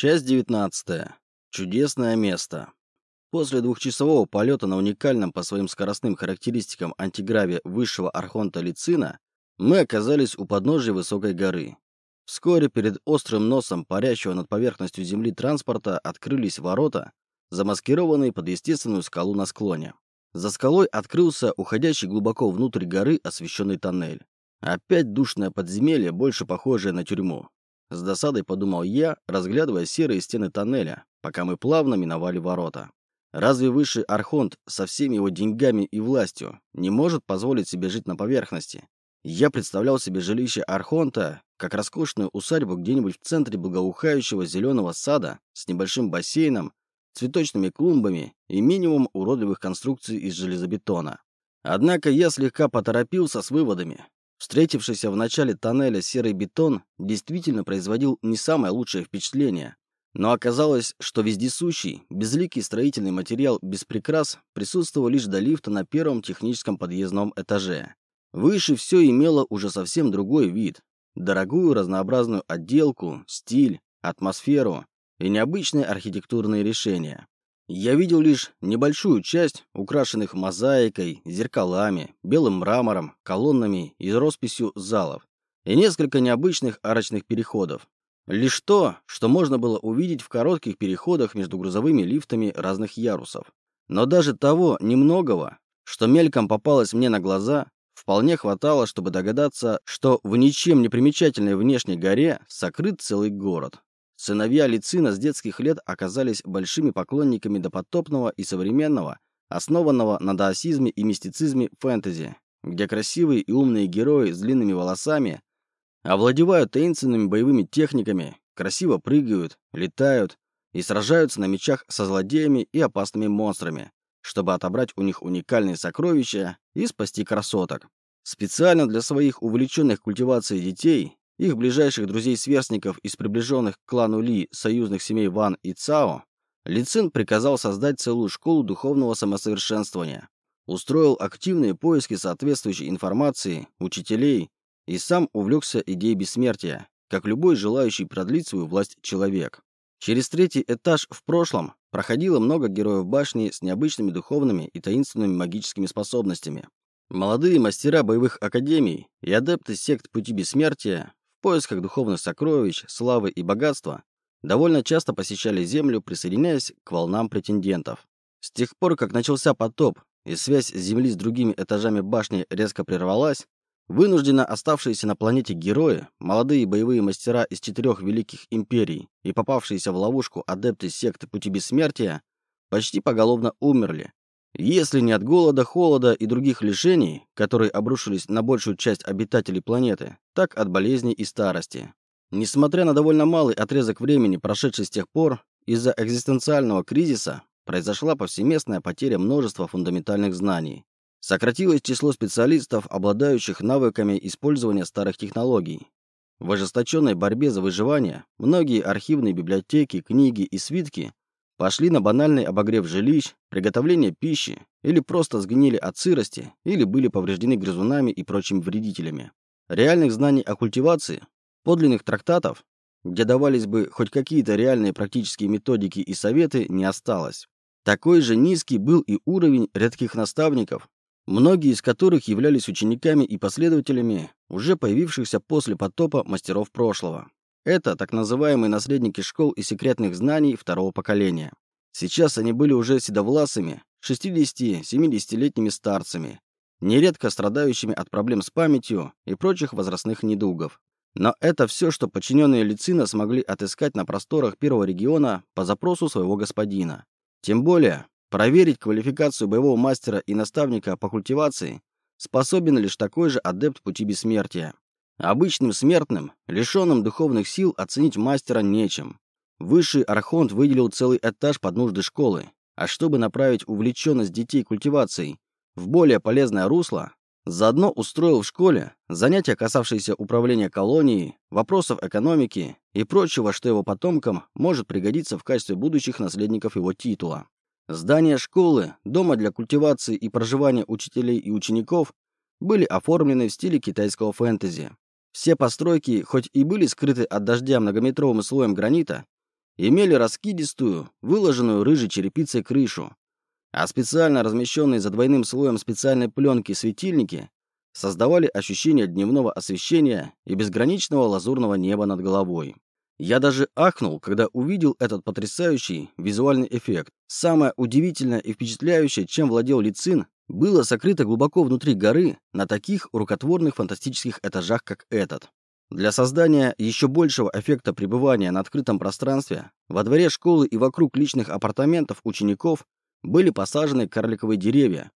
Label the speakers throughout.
Speaker 1: Часть 19. Чудесное место. После двухчасового полета на уникальном по своим скоростным характеристикам антиграве высшего архонта Лицина мы оказались у подножия высокой горы. Вскоре перед острым носом парящего над поверхностью земли транспорта открылись ворота, замаскированные под естественную скалу на склоне. За скалой открылся уходящий глубоко внутрь горы освещенный тоннель. Опять душное подземелье, больше похожее на тюрьму. С досадой подумал я, разглядывая серые стены тоннеля, пока мы плавно миновали ворота. Разве высший архонт со всеми его деньгами и властью не может позволить себе жить на поверхности? Я представлял себе жилище архонта как роскошную усадьбу где-нибудь в центре благоухающего зеленого сада с небольшим бассейном, цветочными клумбами и минимум уродливых конструкций из железобетона. Однако я слегка поторопился с выводами. Встретившийся в начале тоннеля серый бетон действительно производил не самое лучшее впечатление. Но оказалось, что вездесущий, безликий строительный материал без прикрас присутствовал лишь до лифта на первом техническом подъездном этаже. Выше все имело уже совсем другой вид. Дорогую разнообразную отделку, стиль, атмосферу и необычные архитектурные решения. Я видел лишь небольшую часть, украшенных мозаикой, зеркалами, белым мрамором, колоннами и росписью залов, и несколько необычных арочных переходов. Лишь то, что можно было увидеть в коротких переходах между грузовыми лифтами разных ярусов. Но даже того немногого, что мельком попалось мне на глаза, вполне хватало, чтобы догадаться, что в ничем не примечательной внешней горе сокрыт целый город. Сыновья Лицина с детских лет оказались большими поклонниками допотопного и современного, основанного на даосизме и мистицизме фэнтези, где красивые и умные герои с длинными волосами овладевают таинственными боевыми техниками, красиво прыгают, летают и сражаются на мечах со злодеями и опасными монстрами, чтобы отобрать у них уникальные сокровища и спасти красоток. Специально для своих увлеченных культивацией детей их ближайших друзей-сверстников из приближенных к клану Ли союзных семей Ван и Цао, Ли Цин приказал создать целую школу духовного самосовершенствования, устроил активные поиски соответствующей информации, учителей и сам увлекся идеей бессмертия, как любой желающий продлить свою власть человек. Через третий этаж в прошлом проходило много героев башни с необычными духовными и таинственными магическими способностями. Молодые мастера боевых академий и адепты сект Пути Бессмертия в поисках духовных сокровищ, славы и богатства довольно часто посещали Землю, присоединяясь к волнам претендентов. С тех пор, как начался потоп и связь Земли с другими этажами башни резко прервалась, вынужденно оставшиеся на планете герои, молодые боевые мастера из четырех великих империй и попавшиеся в ловушку адепты секты Пути Бессмертия почти поголовно умерли, если не от голода, холода и других лишений, которые обрушились на большую часть обитателей планеты, так от болезней и старости. Несмотря на довольно малый отрезок времени, прошедший с тех пор, из-за экзистенциального кризиса произошла повсеместная потеря множества фундаментальных знаний. Сократилось число специалистов, обладающих навыками использования старых технологий. В ожесточенной борьбе за выживание многие архивные библиотеки, книги и свитки Пошли на банальный обогрев жилищ, приготовление пищи, или просто сгнили от сырости, или были повреждены грызунами и прочими вредителями. Реальных знаний о культивации, подлинных трактатов, где давались бы хоть какие-то реальные практические методики и советы, не осталось. Такой же низкий был и уровень редких наставников, многие из которых являлись учениками и последователями уже появившихся после потопа мастеров прошлого. Это так называемые наследники школ и секретных знаний второго поколения. Сейчас они были уже седовласыми, 60-70-летними старцами, нередко страдающими от проблем с памятью и прочих возрастных недугов. Но это все, что подчиненные Лицина смогли отыскать на просторах первого региона по запросу своего господина. Тем более, проверить квалификацию боевого мастера и наставника по культивации способен лишь такой же адепт пути бессмертия. Обычным смертным, лишенным духовных сил, оценить мастера нечем. Высший архонт выделил целый этаж под нужды школы, а чтобы направить увлеченность детей культивацией в более полезное русло, заодно устроил в школе занятия, касавшиеся управления колонией, вопросов экономики и прочего, что его потомкам может пригодиться в качестве будущих наследников его титула. Здания школы, дома для культивации и проживания учителей и учеников были оформлены в стиле китайского фэнтези. Все постройки, хоть и были скрыты от дождя многометровым слоем гранита, имели раскидистую, выложенную рыжей черепицей крышу, а специально размещенные за двойным слоем специальной пленки светильники создавали ощущение дневного освещения и безграничного лазурного неба над головой. Я даже ахнул, когда увидел этот потрясающий визуальный эффект. Самое удивительное и впечатляющее, чем владел Лицин, было сокрыто глубоко внутри горы на таких рукотворных фантастических этажах, как этот. Для создания еще большего эффекта пребывания на открытом пространстве во дворе школы и вокруг личных апартаментов учеников были посажены карликовые деревья.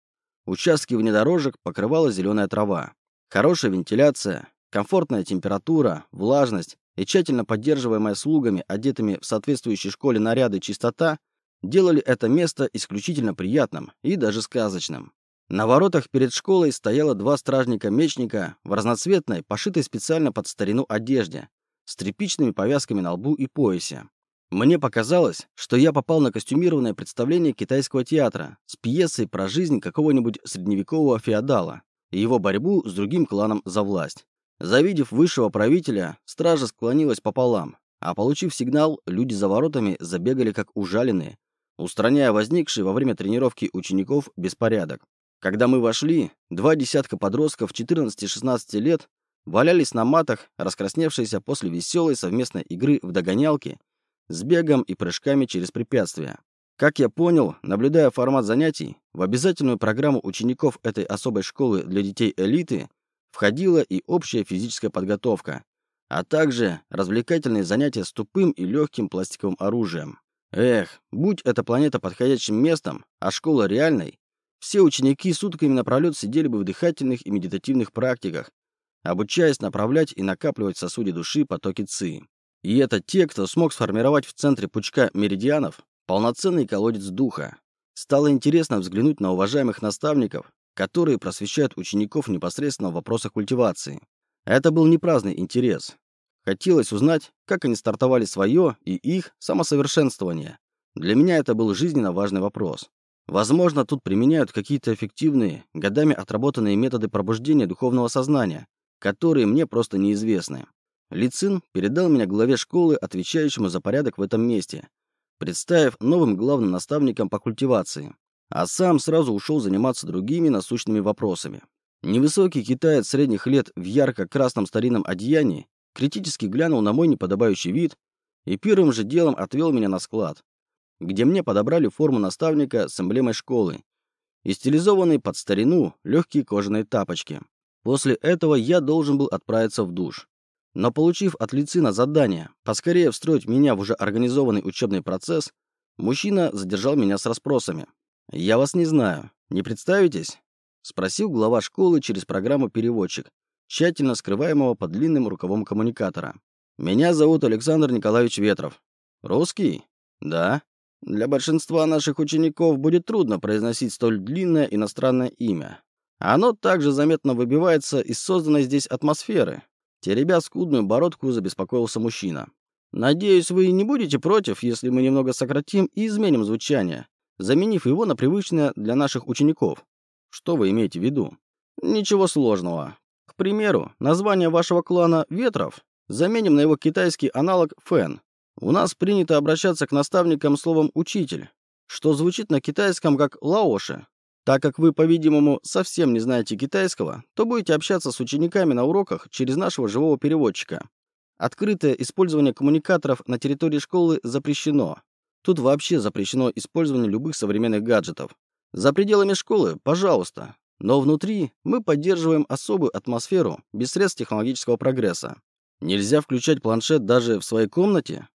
Speaker 1: Участки внедорожек покрывала зеленая трава. Хорошая вентиляция, комфортная температура, влажность и тщательно поддерживаемая слугами, одетыми в соответствующей школе наряды чистота, делали это место исключительно приятным и даже сказочным. На воротах перед школой стояло два стражника-мечника в разноцветной, пошитой специально под старину одежде, с тряпичными повязками на лбу и поясе. Мне показалось, что я попал на костюмированное представление китайского театра с пьесой про жизнь какого-нибудь средневекового феодала и его борьбу с другим кланом за власть. Завидев высшего правителя, стража склонилась пополам, а получив сигнал, люди за воротами забегали как ужаленные, устраняя возникший во время тренировки учеников беспорядок. Когда мы вошли, два десятка подростков 14-16 лет валялись на матах, раскрасневшиеся после веселой совместной игры в догонялки с бегом и прыжками через препятствия. Как я понял, наблюдая формат занятий, в обязательную программу учеников этой особой школы для детей элиты входила и общая физическая подготовка, а также развлекательные занятия с тупым и легким пластиковым оружием. Эх, будь эта планета подходящим местом, а школа реальной, все ученики сутками напролет сидели бы в дыхательных и медитативных практиках, обучаясь направлять и накапливать в сосуде души потоки ЦИ. И это те, кто смог сформировать в центре пучка меридианов полноценный колодец духа. Стало интересно взглянуть на уважаемых наставников, которые просвещают учеников непосредственно в вопросах культивации. Это был не праздный интерес. Хотелось узнать, как они стартовали свое и их самосовершенствование. Для меня это был жизненно важный вопрос. Возможно, тут применяют какие-то эффективные, годами отработанные методы пробуждения духовного сознания, которые мне просто неизвестны. Лицин передал меня главе школы, отвечающему за порядок в этом месте, представив новым главным наставником по культивации, а сам сразу ушел заниматься другими насущными вопросами. Невысокий китаец средних лет в ярко-красном старинном одеянии критически глянул на мой неподобающий вид и первым же делом отвел меня на склад, где мне подобрали форму наставника с эмблемой школы и стилизованные под старину легкие кожаные тапочки. После этого я должен был отправиться в душ. Но получив от Лицина задание поскорее встроить меня в уже организованный учебный процесс, мужчина задержал меня с расспросами. «Я вас не знаю. Не представитесь?» — спросил глава школы через программу «Переводчик», тщательно скрываемого под длинным рукавом коммуникатора. «Меня зовут Александр Николаевич Ветров. Русский?» «Да». Для большинства наших учеников будет трудно произносить столь длинное иностранное имя. Оно также заметно выбивается из созданной здесь атмосферы. Теребя скудную бородку, забеспокоился мужчина. «Надеюсь, вы не будете против, если мы немного сократим и изменим звучание, заменив его на привычное для наших учеников. Что вы имеете в виду? Ничего сложного. К примеру, название вашего клана «Ветров» заменим на его китайский аналог «Фэн», у нас принято обращаться к наставникам словом «учитель», что звучит на китайском как «лаоши». Так как вы, по-видимому, совсем не знаете китайского, то будете общаться с учениками на уроках через нашего живого переводчика. Открытое использование коммуникаторов на территории школы запрещено. Тут вообще запрещено использование любых современных гаджетов. За пределами школы, пожалуйста. Но внутри мы поддерживаем особую атмосферу без средств технологического прогресса. Нельзя включать планшет даже в своей комнате?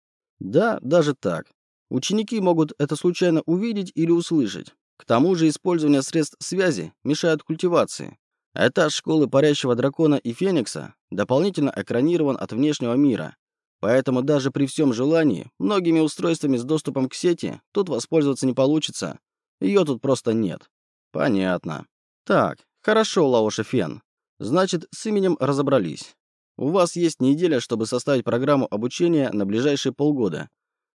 Speaker 1: Да, даже так. Ученики могут это случайно увидеть или услышать. К тому же использование средств связи мешает культивации. Этаж школы парящего дракона и феникса дополнительно экранирован от внешнего мира, поэтому даже при всем желании многими устройствами с доступом к сети тут воспользоваться не получится. Ее тут просто нет. Понятно. Так, хорошо, Лаоша Фен. Значит, с именем разобрались. У вас есть неделя, чтобы составить программу обучения на ближайшие полгода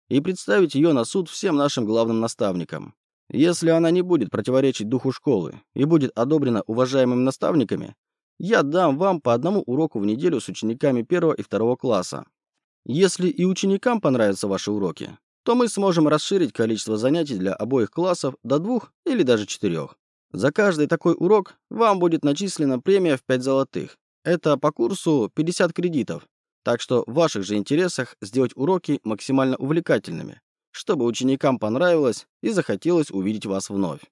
Speaker 1: и представить ее на суд всем нашим главным наставникам. Если она не будет противоречить духу школы и будет одобрена уважаемыми наставниками, я дам вам по одному уроку в неделю с учениками первого и второго класса. Если и ученикам понравятся ваши уроки, то мы сможем расширить количество занятий для обоих классов до двух или даже четырех. За каждый такой урок вам будет начислена премия в 5 золотых. Это по курсу 50 кредитов. Так что в ваших же интересах сделать уроки максимально увлекательными, чтобы ученикам понравилось и захотелось увидеть вас вновь.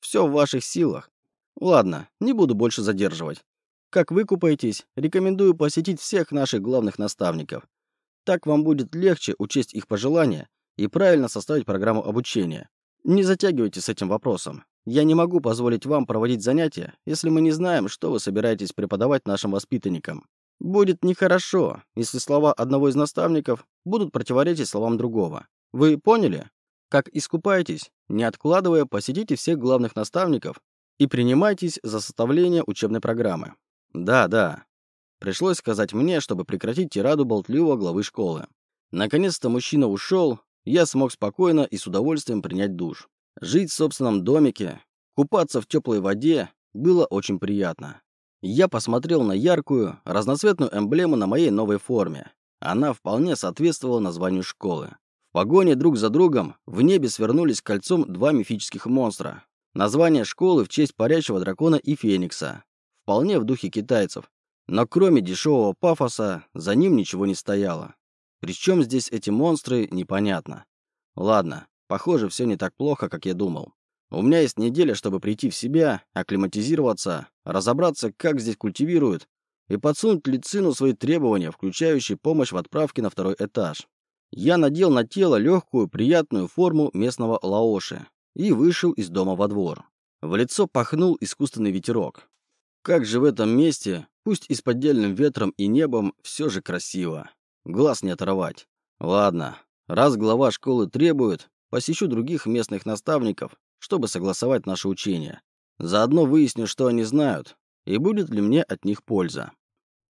Speaker 1: Все в ваших силах. Ладно, не буду больше задерживать. Как выкупаетесь, рекомендую посетить всех наших главных наставников. Так вам будет легче учесть их пожелания и правильно составить программу обучения. Не затягивайте с этим вопросом. Я не могу позволить вам проводить занятия, если мы не знаем, что вы собираетесь преподавать нашим воспитанникам. Будет нехорошо, если слова одного из наставников будут противоречить словам другого. Вы поняли? Как искупаетесь, не откладывая, посетите всех главных наставников и принимайтесь за составление учебной программы. Да, да. Пришлось сказать мне, чтобы прекратить тираду болтливого главы школы. Наконец-то мужчина ушел, я смог спокойно и с удовольствием принять душ. Жить в собственном домике, купаться в теплой воде было очень приятно. Я посмотрел на яркую, разноцветную эмблему на моей новой форме. Она вполне соответствовала названию школы. В погоне друг за другом в небе свернулись кольцом два мифических монстра. Название школы в честь парящего дракона и феникса. Вполне в духе китайцев. Но кроме дешевого пафоса, за ним ничего не стояло. Причем здесь эти монстры, непонятно. Ладно, Похоже, все не так плохо, как я думал. У меня есть неделя, чтобы прийти в себя, акклиматизироваться, разобраться, как здесь культивируют, и подсунуть Лицину свои требования, включающие помощь в отправке на второй этаж. Я надел на тело легкую, приятную форму местного лаоши и вышел из дома во двор. В лицо пахнул искусственный ветерок. Как же в этом месте, пусть и с поддельным ветром и небом, все же красиво. Глаз не оторвать. Ладно, раз глава школы требует, Посещу других местных наставников, чтобы согласовать наше учение. Заодно выясню, что они знают, и будет ли мне от них польза.